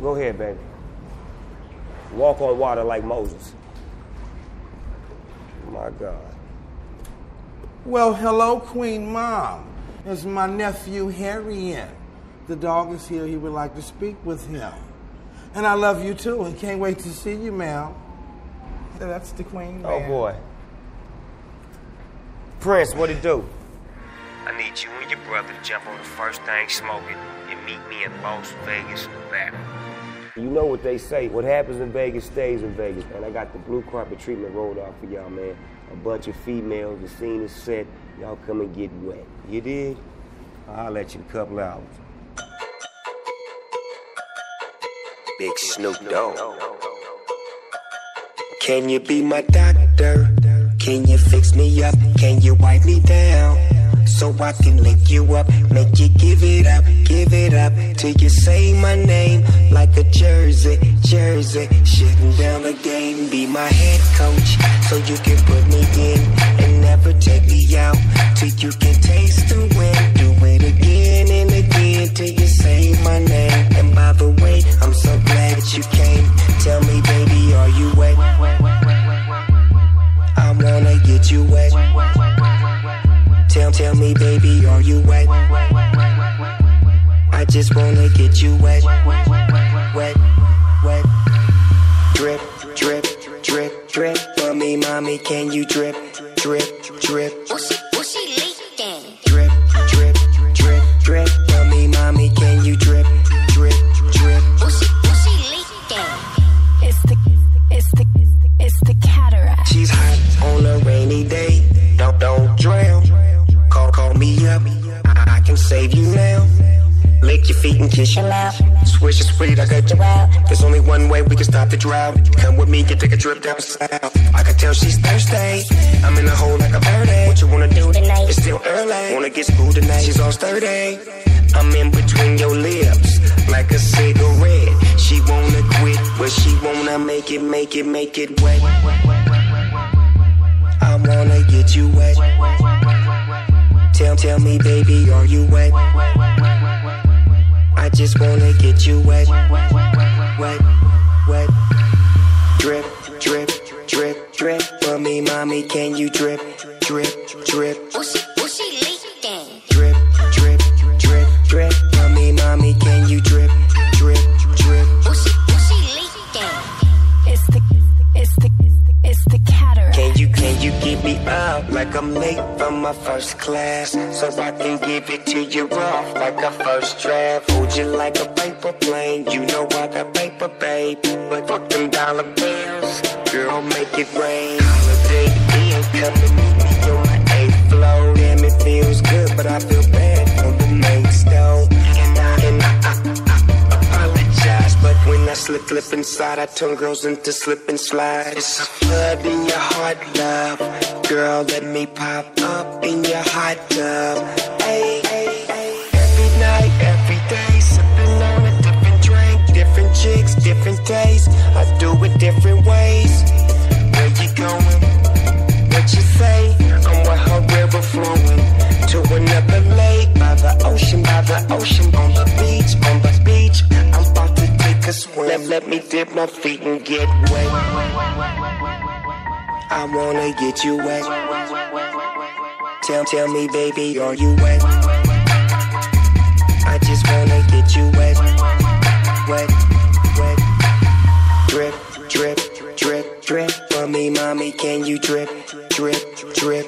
Go ahead, baby. Walk on water like Moses. My God. Well, hello, Queen Mom. It's my nephew Harry in. The dog is here. He would like to speak with him. And I love you too, and can't wait to see you, ma'am. So that's the Queen. Oh man. boy. Prince, what it do? I need you and your brother to jump on the first thing smoking and meet me in Las Vegas, Nevada. You know what they say. What happens in Vegas stays in Vegas, man. I got the blue carpet treatment rolled out for y'all, man. A bunch of females. The scene is set. Y'all come and get wet. You did? I'll let you in a couple hours. Big Snoop Dogg. Can you be my doctor? Can you fix me up? Can you wipe me down? So I can lick you up, make you give it up, give it up till you say my name like a jersey, jersey. Shutting down the game, be my head coach so you can put me in and never take me out till you can taste the win. Do it again and again till you say my name. And by the way, I'm so glad that you came. Tell me, baby, are you wet? I wanna get you wet. Tell, tell me, baby, are you wet? I just wanna get you wet, wet, wet. Wet. Drip, drip, drip, drip. Mommy, mommy, can you drip, drip, drip? Your feet and kiss your mouth. Swish it sweet, I got you out. There's only one way we can stop the drought. Come with me, get take a trip down south. I can tell she's thirsty. I'm in the hole like a birdie. What you wanna do tonight? It's still early. Wanna get school tonight? She's all sturdy. I'm in between your lips, like a cigarette. She wanna quit, but she wanna make it, make it, make it wet. I wanna get you wet. Tell, tell me, baby, are you wet? I just wanna get you wet, wet, wet. Wet. Drip, drip, drip, drip. For me, mommy, can you drip, drip, drip? Up like I'm late from my first class? So I can give it to you off like a first draft. Hold you like a paper plane. You know I got paper, babe. But fuck them dollar bills. Girl, make it rain. Holiday Inn, come I slip, slip inside, I turn girls into slip and slide. It's a flood in your heart, love. Girl, let me pop up in your hot tub. Hey, hey, hey. Every night, every day, sipping on a different drink, different chicks, different tastes. I do it different ways. Let, me dip my feet and get wet. I wanna get you wet. Tell, tell me, baby, are you wet? I just wanna get you wet, wet, wet. Drip, drip, drip, drip. For me, mommy, can you drip, drip, drip?